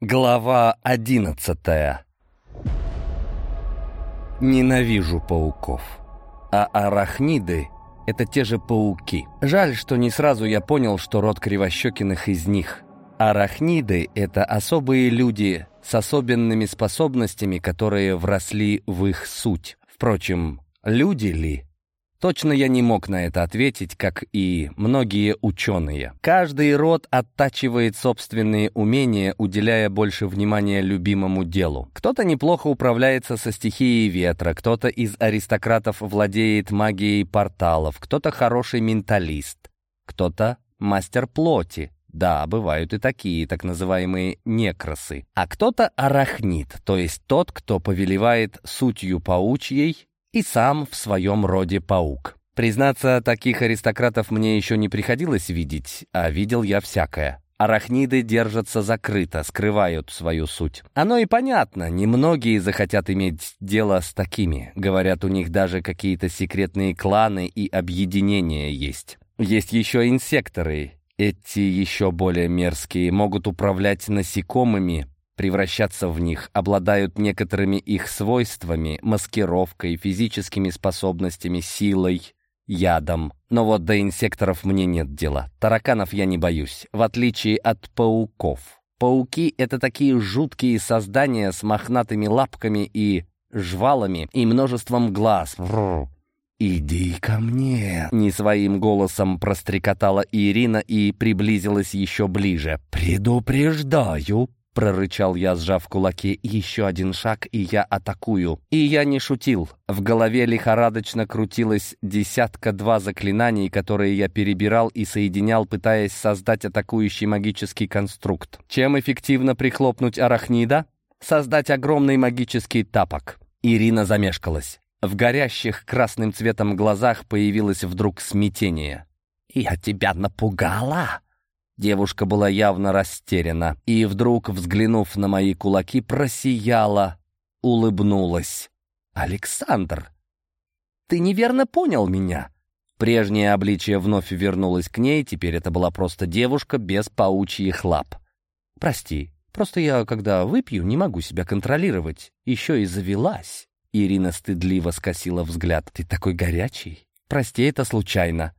Глава одиннадцатая Ненавижу пауков. А арахниды — это те же пауки. Жаль, что не сразу я понял, что род кривощекиных из них. Арахниды — это особые люди с особенными способностями, которые вросли в их суть. Впрочем, люди ли? Точно я не мог на это ответить, как и многие ученые. Каждый род оттачивает собственные умения, уделяя больше внимания любимому делу. Кто-то неплохо управляется со стихией ветра, кто-то из аристократов владеет магией порталов, кто-то хороший менталист, кто-то мастер плоти, да, бывают и такие, так называемые некросы. А кто-то арахнит, то есть тот, кто повелевает сутью паучьей и сам в своем роде паук. Признаться, таких аристократов мне еще не приходилось видеть, а видел я всякое. Арахниды держатся закрыто, скрывают свою суть. Оно и понятно, немногие захотят иметь дело с такими. Говорят, у них даже какие-то секретные кланы и объединения есть. Есть еще инсекторы. Эти еще более мерзкие могут управлять насекомыми, превращаться в них, обладают некоторыми их свойствами, маскировкой, физическими способностями, силой, ядом. Но вот до инсекторов мне нет дела. Тараканов я не боюсь, в отличие от пауков. Пауки — это такие жуткие создания с мохнатыми лапками и жвалами и множеством глаз. «Иди ко мне!» — не своим голосом прострекотала Ирина и приблизилась еще ближе. «Предупреждаю, прорычал я, сжав кулаки. «Еще один шаг, и я атакую». И я не шутил. В голове лихорадочно крутилось десятка-два заклинаний, которые я перебирал и соединял, пытаясь создать атакующий магический конструкт. Чем эффективно прихлопнуть арахнида? Создать огромный магический тапок. Ирина замешкалась. В горящих красным цветом глазах появилось вдруг смятение. «Я тебя напугала!» Девушка была явно растеряна и вдруг, взглянув на мои кулаки, просияла, улыбнулась. «Александр, ты неверно понял меня». Прежнее обличие вновь вернулось к ней, теперь это была просто девушка без паучьих лап. «Прости, просто я, когда выпью, не могу себя контролировать. Еще и завелась». Ирина стыдливо скосила взгляд. «Ты такой горячий. Прости, это случайно».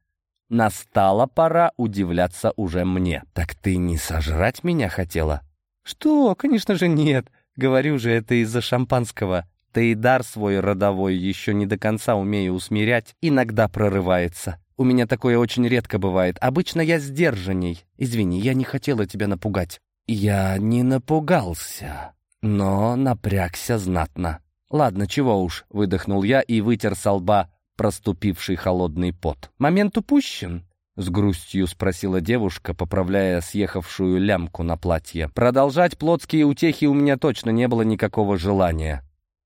Настала пора удивляться уже мне. «Так ты не сожрать меня хотела?» «Что? Конечно же нет. Говорю же, это из-за шампанского. Да и дар свой родовой еще не до конца умею усмирять, иногда прорывается. У меня такое очень редко бывает. Обычно я сдержанней. Извини, я не хотела тебя напугать». «Я не напугался, но напрягся знатно». «Ладно, чего уж», — выдохнул я и вытер со лба проступивший холодный пот. «Момент упущен?» — с грустью спросила девушка, поправляя съехавшую лямку на платье. «Продолжать плотские утехи у меня точно не было никакого желания.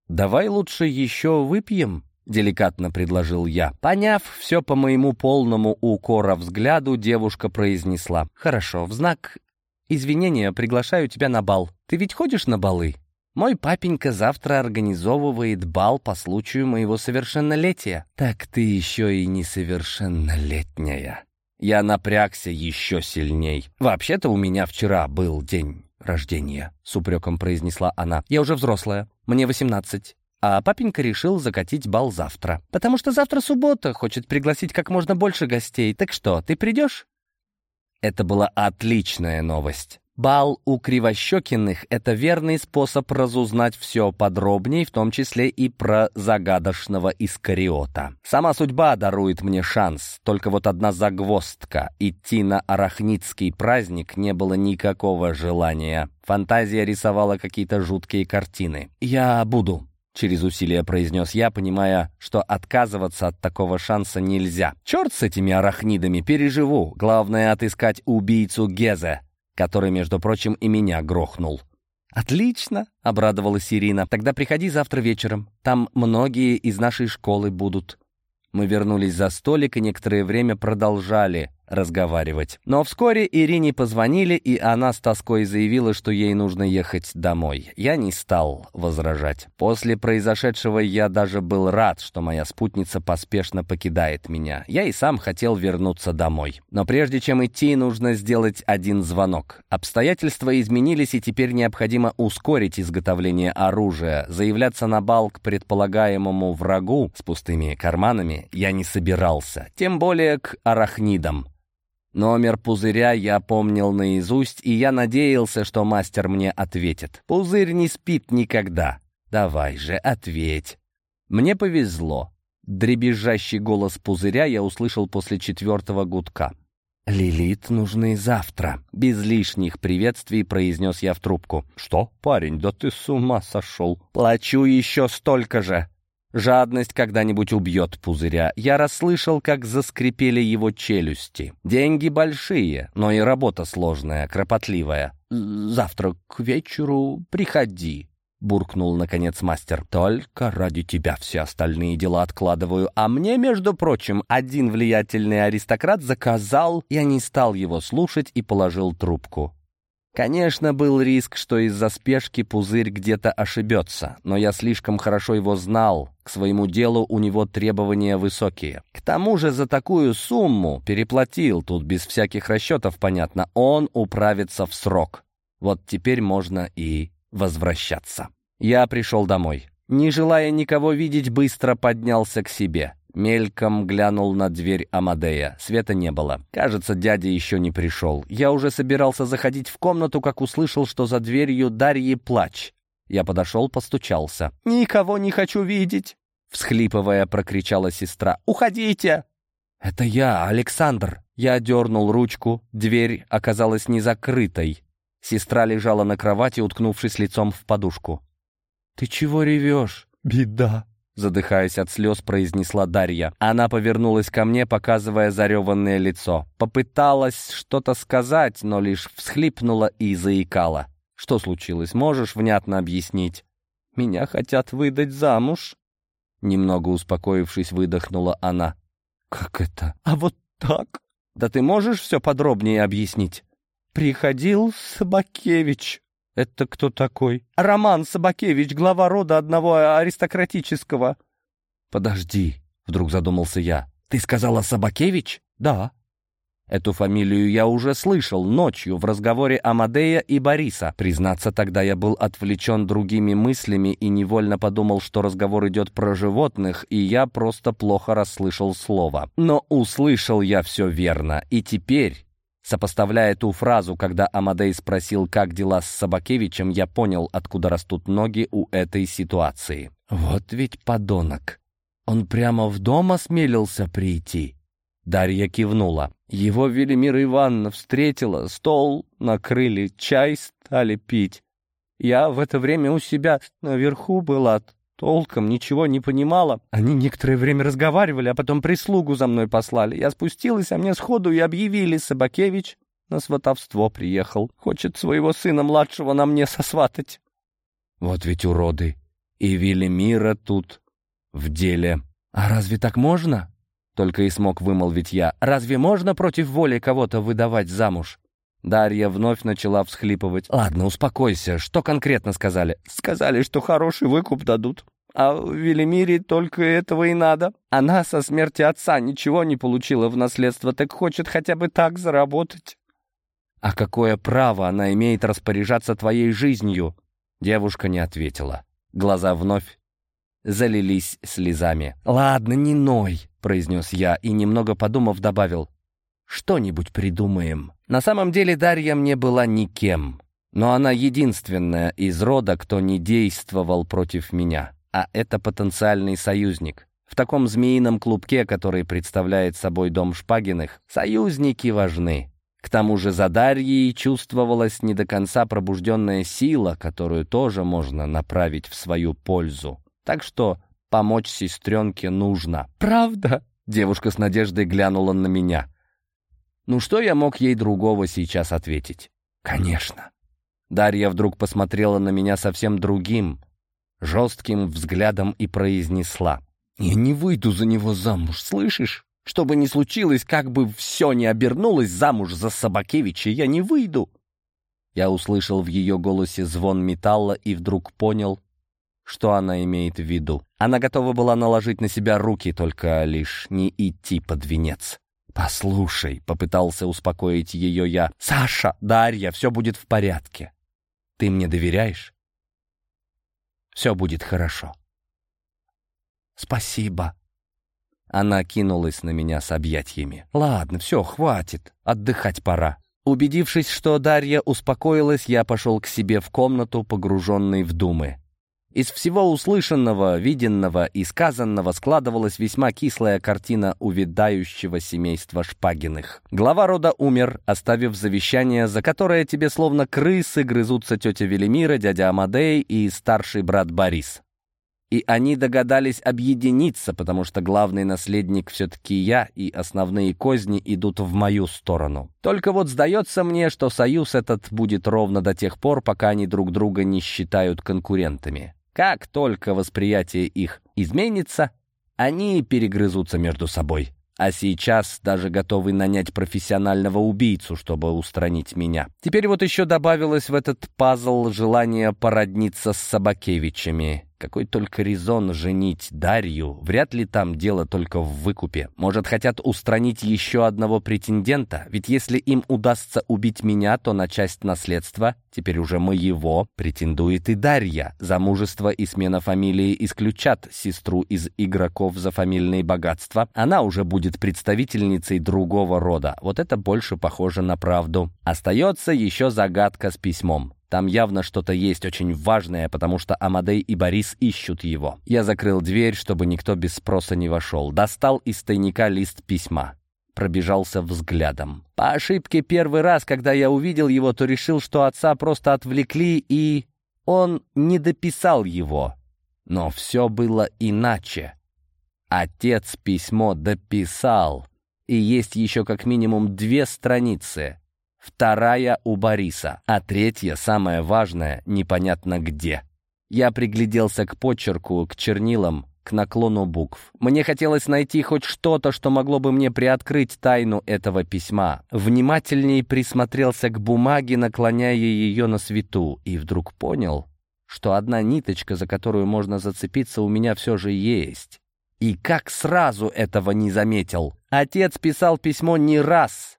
Давай лучше еще выпьем?» — деликатно предложил я. Поняв все по моему полному укора взгляду, девушка произнесла. «Хорошо, в знак извинения приглашаю тебя на бал. Ты ведь ходишь на балы?» Мой папенька завтра организовывает бал по случаю моего совершеннолетия. Так ты еще и несовершеннолетняя. Я напрягся еще сильней. Вообще-то у меня вчера был день рождения, с упреком произнесла она. Я уже взрослая, мне восемнадцать. А папенька решил закатить бал завтра. Потому что завтра суббота, хочет пригласить как можно больше гостей. Так что, ты придешь? Это была отличная новость. Бал у Кривощекиных — это верный способ разузнать все подробнее, в том числе и про загадочного Искариота. Сама судьба дарует мне шанс, только вот одна загвоздка. Идти на арахнитский праздник не было никакого желания. Фантазия рисовала какие-то жуткие картины. «Я буду», — через усилие произнес я, понимая, что отказываться от такого шанса нельзя. «Черт с этими арахнидами, переживу. Главное — отыскать убийцу Гезе» который, между прочим, и меня грохнул. «Отлично!» — обрадовалась Ирина. «Тогда приходи завтра вечером. Там многие из нашей школы будут». Мы вернулись за столик и некоторое время продолжали разговаривать. Но вскоре Ирине позвонили, и она с тоской заявила, что ей нужно ехать домой. Я не стал возражать. После произошедшего я даже был рад, что моя спутница поспешно покидает меня. Я и сам хотел вернуться домой. Но прежде чем идти, нужно сделать один звонок. Обстоятельства изменились, и теперь необходимо ускорить изготовление оружия. Заявляться на бал к предполагаемому врагу с пустыми карманами я не собирался. Тем более к арахнидам. Номер пузыря я помнил наизусть, и я надеялся, что мастер мне ответит. Пузырь не спит никогда. Давай же, ответь. Мне повезло. Дребезжащий голос пузыря я услышал после четвертого гудка. «Лилит нужны завтра», — без лишних приветствий произнес я в трубку. «Что, парень, да ты с ума сошел!» «Плачу еще столько же!» Жадность когда-нибудь убьет пузыря. Я расслышал, как заскрипели его челюсти. Деньги большие, но и работа сложная, кропотливая. «Завтра к вечеру приходи», — буркнул, наконец, мастер. «Только ради тебя все остальные дела откладываю. А мне, между прочим, один влиятельный аристократ заказал...» Я не стал его слушать и положил трубку. Конечно, был риск, что из-за спешки пузырь где-то ошибется, но я слишком хорошо его знал, к своему делу у него требования высокие. К тому же за такую сумму переплатил, тут без всяких расчетов, понятно, он управится в срок. Вот теперь можно и возвращаться. Я пришел домой. Не желая никого видеть, быстро поднялся к себе. Мельком глянул на дверь Амадея. Света не было. Кажется, дядя еще не пришел. Я уже собирался заходить в комнату, как услышал, что за дверью Дарьи плач. Я подошел, постучался. «Никого не хочу видеть!» Всхлипывая, прокричала сестра. «Уходите!» «Это я, Александр!» Я дернул ручку. Дверь оказалась не закрытой. Сестра лежала на кровати, уткнувшись лицом в подушку. «Ты чего ревешь?» «Беда!» Задыхаясь от слез, произнесла Дарья. Она повернулась ко мне, показывая зареванное лицо. Попыталась что-то сказать, но лишь всхлипнула и заикала. «Что случилось? Можешь внятно объяснить?» «Меня хотят выдать замуж?» Немного успокоившись, выдохнула она. «Как это? А вот так? Да ты можешь все подробнее объяснить?» «Приходил Собакевич», «Это кто такой?» «Роман Собакевич, глава рода одного аристократического». «Подожди», — вдруг задумался я. «Ты сказала Собакевич?» «Да». Эту фамилию я уже слышал ночью в разговоре Амадея и Бориса. Признаться, тогда я был отвлечен другими мыслями и невольно подумал, что разговор идет про животных, и я просто плохо расслышал слово. Но услышал я все верно, и теперь Сопоставляя ту фразу, когда Амадей спросил, как дела с Собакевичем, я понял, откуда растут ноги у этой ситуации. Вот ведь подонок. Он прямо в дом осмелился прийти. Дарья кивнула. Его Велимира Ивановна встретила, стол накрыли, чай стали пить. Я в это время у себя наверху была, толком ничего не понимала. Они некоторое время разговаривали, а потом прислугу за мной послали. Я спустилась, а мне сходу и объявили, Собакевич на сватовство приехал. Хочет своего сына младшего на мне сосватать. Вот ведь уроды. И Велимира тут в деле. А разве так можно? Только и смог вымолвить я. Разве можно против воли кого-то выдавать замуж? Дарья вновь начала всхлипывать. «Ладно, успокойся. Что конкретно сказали?» «Сказали, что хороший выкуп дадут. А Велимире только этого и надо. Она со смерти отца ничего не получила в наследство, так хочет хотя бы так заработать». «А какое право она имеет распоряжаться твоей жизнью?» Девушка не ответила. Глаза вновь залились слезами. «Ладно, не ной», — произнес я и, немного подумав, добавил. «Что-нибудь придумаем». На самом деле Дарья мне была никем, но она единственная из рода, кто не действовал против меня, а это потенциальный союзник. В таком змеином клубке, который представляет собой дом Шпагиных, союзники важны. К тому же за Дарьей чувствовалась не до конца пробужденная сила, которую тоже можно направить в свою пользу. Так что помочь сестренке нужно. «Правда?» — девушка с надеждой глянула на меня. Ну что я мог ей другого сейчас ответить? Конечно. Дарья вдруг посмотрела на меня совсем другим, жестким взглядом и произнесла. «Я не выйду за него замуж, слышишь? Что бы ни случилось, как бы все ни обернулось, замуж за Собакевича я не выйду. Я услышал в ее голосе звон металла и вдруг понял, что она имеет в виду. Она готова была наложить на себя руки, только лишь не идти под венец. «Послушай», — попытался успокоить ее я, — «Саша, Дарья, все будет в порядке. Ты мне доверяешь? Все будет хорошо». «Спасибо». Она кинулась на меня с объятиями. «Ладно, все, хватит. Отдыхать пора». Убедившись, что Дарья успокоилась, я пошел к себе в комнату, погруженный в думы. Из всего услышанного, виденного и сказанного складывалась весьма кислая картина увядающего семейства Шпагиных. Глава рода умер, оставив завещание, за которое тебе словно крысы грызутся тетя Велимира, дядя Амадей и старший брат Борис. И они догадались объединиться, потому что главный наследник все-таки я, и основные козни идут в мою сторону. Только вот сдается мне, что союз этот будет ровно до тех пор, пока они друг друга не считают конкурентами. Как только восприятие их изменится, они перегрызутся между собой. А сейчас даже готовы нанять профессионального убийцу, чтобы устранить меня. Теперь вот еще добавилось в этот пазл желание породниться с Собакевичами. Какой только резон женить Дарью, вряд ли там дело только в выкупе. Может, хотят устранить еще одного претендента? Ведь если им удастся убить меня, то на часть наследства, теперь уже моего, претендует и Дарья. Замужество и смена фамилии исключат сестру из игроков за фамильные богатства. Она уже будет представительницей другого рода. Вот это больше похоже на правду. Остается еще загадка с письмом. Там явно что-то есть очень важное, потому что Амадей и Борис ищут его. Я закрыл дверь, чтобы никто без спроса не вошел. Достал из тайника лист письма. Пробежался взглядом. По ошибке первый раз, когда я увидел его, то решил, что отца просто отвлекли, и он не дописал его. Но все было иначе. Отец письмо дописал. И есть еще как минимум две страницы вторая у Бориса, а третья, самая важная, непонятно где. Я пригляделся к почерку, к чернилам, к наклону букв. Мне хотелось найти хоть что-то, что могло бы мне приоткрыть тайну этого письма. Внимательней присмотрелся к бумаге, наклоняя ее на свету, и вдруг понял, что одна ниточка, за которую можно зацепиться, у меня все же есть. И как сразу этого не заметил? Отец писал письмо не раз,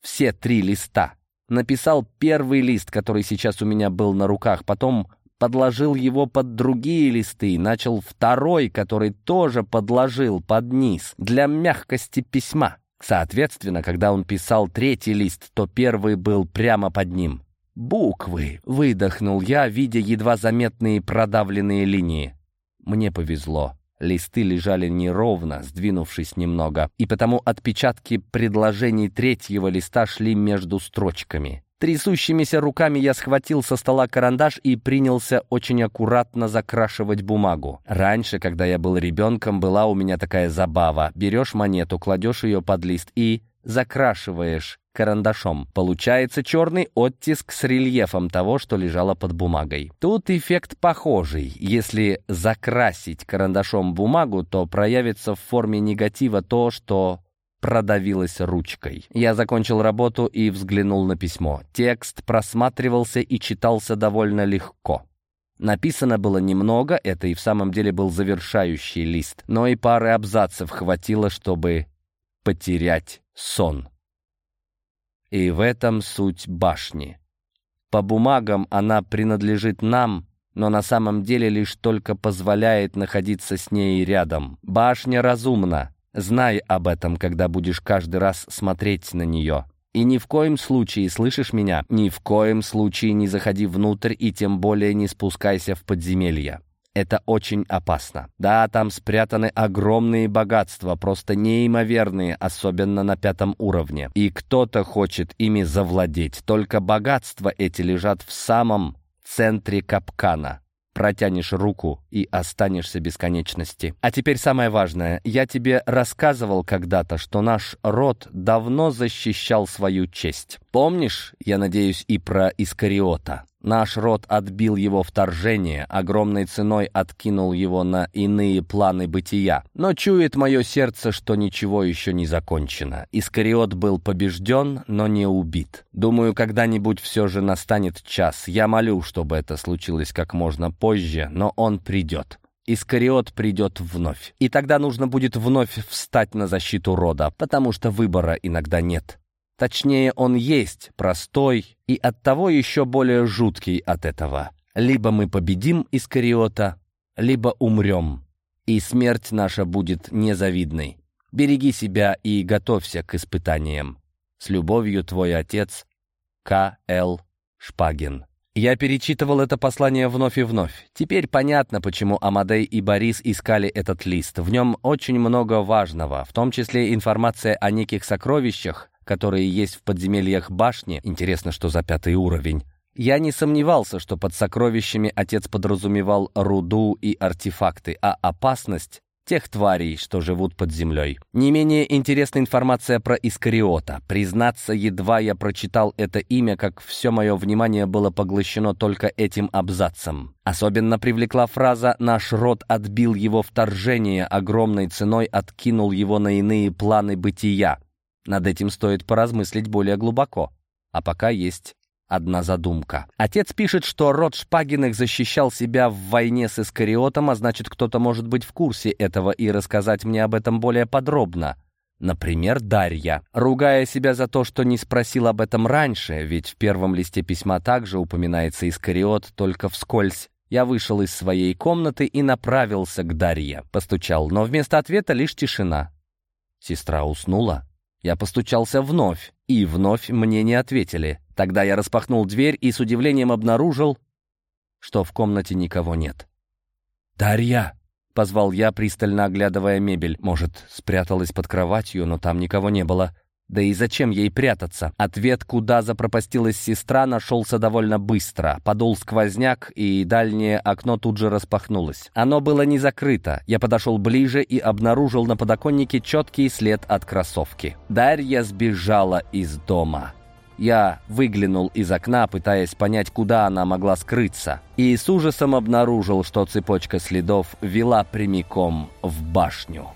все три листа. Написал первый лист, который сейчас у меня был на руках, потом подложил его под другие листы, начал второй, который тоже подложил под низ, для мягкости письма. Соответственно, когда он писал третий лист, то первый был прямо под ним. «Буквы!» — выдохнул я, видя едва заметные продавленные линии. Мне повезло. Листы лежали неровно, сдвинувшись немного, и потому отпечатки предложений третьего листа шли между строчками. Трясущимися руками я схватил со стола карандаш и принялся очень аккуратно закрашивать бумагу. Раньше, когда я был ребенком, была у меня такая забава. Берешь монету, кладешь ее под лист и закрашиваешь карандашом. Получается черный оттиск с рельефом того, что лежало под бумагой. Тут эффект похожий. Если закрасить карандашом бумагу, то проявится в форме негатива то, что продавилось ручкой. Я закончил работу и взглянул на письмо. Текст просматривался и читался довольно легко. Написано было немного, это и в самом деле был завершающий лист, но и пары абзацев хватило, чтобы потерять сон. И в этом суть башни. По бумагам она принадлежит нам, но на самом деле лишь только позволяет находиться с ней рядом. Башня разумна. Знай об этом, когда будешь каждый раз смотреть на нее. И ни в коем случае, слышишь меня, ни в коем случае не заходи внутрь и тем более не спускайся в подземелье. Это очень опасно. Да, там спрятаны огромные богатства, просто неимоверные, особенно на пятом уровне. И кто-то хочет ими завладеть. Только богатства эти лежат в самом центре капкана. Протянешь руку и останешься бесконечности. А теперь самое важное. Я тебе рассказывал когда-то, что наш род давно защищал свою честь. Помнишь, я надеюсь, и про Искариота? Наш род отбил его вторжение, огромной ценой откинул его на иные планы бытия. Но чует мое сердце, что ничего еще не закончено. Искариот был побежден, но не убит. Думаю, когда-нибудь все же настанет час. Я молю, чтобы это случилось как можно позже, но он придет. Искариот придет вновь. И тогда нужно будет вновь встать на защиту рода, потому что выбора иногда нет. Точнее, он есть, простой и оттого еще более жуткий от этого. Либо мы победим Искариота, либо умрем, и смерть наша будет незавидной. Береги себя и готовься к испытаниям. С любовью, твой отец К. Л. Шпагин. Я перечитывал это послание вновь и вновь. Теперь понятно, почему Амадей и Борис искали этот лист. В нем очень много важного, в том числе информация о неких сокровищах, которые есть в подземельях башни, интересно, что за пятый уровень, я не сомневался, что под сокровищами отец подразумевал руду и артефакты, а опасность тех тварей, что живут под землей. Не менее интересна информация про Искариота. Признаться, едва я прочитал это имя, как все мое внимание было поглощено только этим абзацем. Особенно привлекла фраза «Наш род отбил его вторжение, огромной ценой откинул его на иные планы бытия». Над этим стоит поразмыслить более глубоко. А пока есть одна задумка. Отец пишет, что род Шпагиных защищал себя в войне с Искариотом, а значит, кто-то может быть в курсе этого и рассказать мне об этом более подробно. Например, Дарья, ругая себя за то, что не спросил об этом раньше, ведь в первом листе письма также упоминается Искариот, только вскользь. Я вышел из своей комнаты и направился к Дарье. Постучал, но вместо ответа лишь тишина. Сестра уснула. Я постучался вновь, и вновь мне не ответили. Тогда я распахнул дверь и с удивлением обнаружил, что в комнате никого нет. «Дарья!» — позвал я, пристально оглядывая мебель. Может, спряталась под кроватью, но там никого не было. Да и зачем ей прятаться? Ответ, куда запропастилась сестра, нашелся довольно быстро. Подул сквозняк, и дальнее окно тут же распахнулось. Оно было не закрыто. Я подошел ближе и обнаружил на подоконнике четкий след от кроссовки. Дарья сбежала из дома. Я выглянул из окна, пытаясь понять, куда она могла скрыться, и с ужасом обнаружил, что цепочка следов вела прямиком в башню.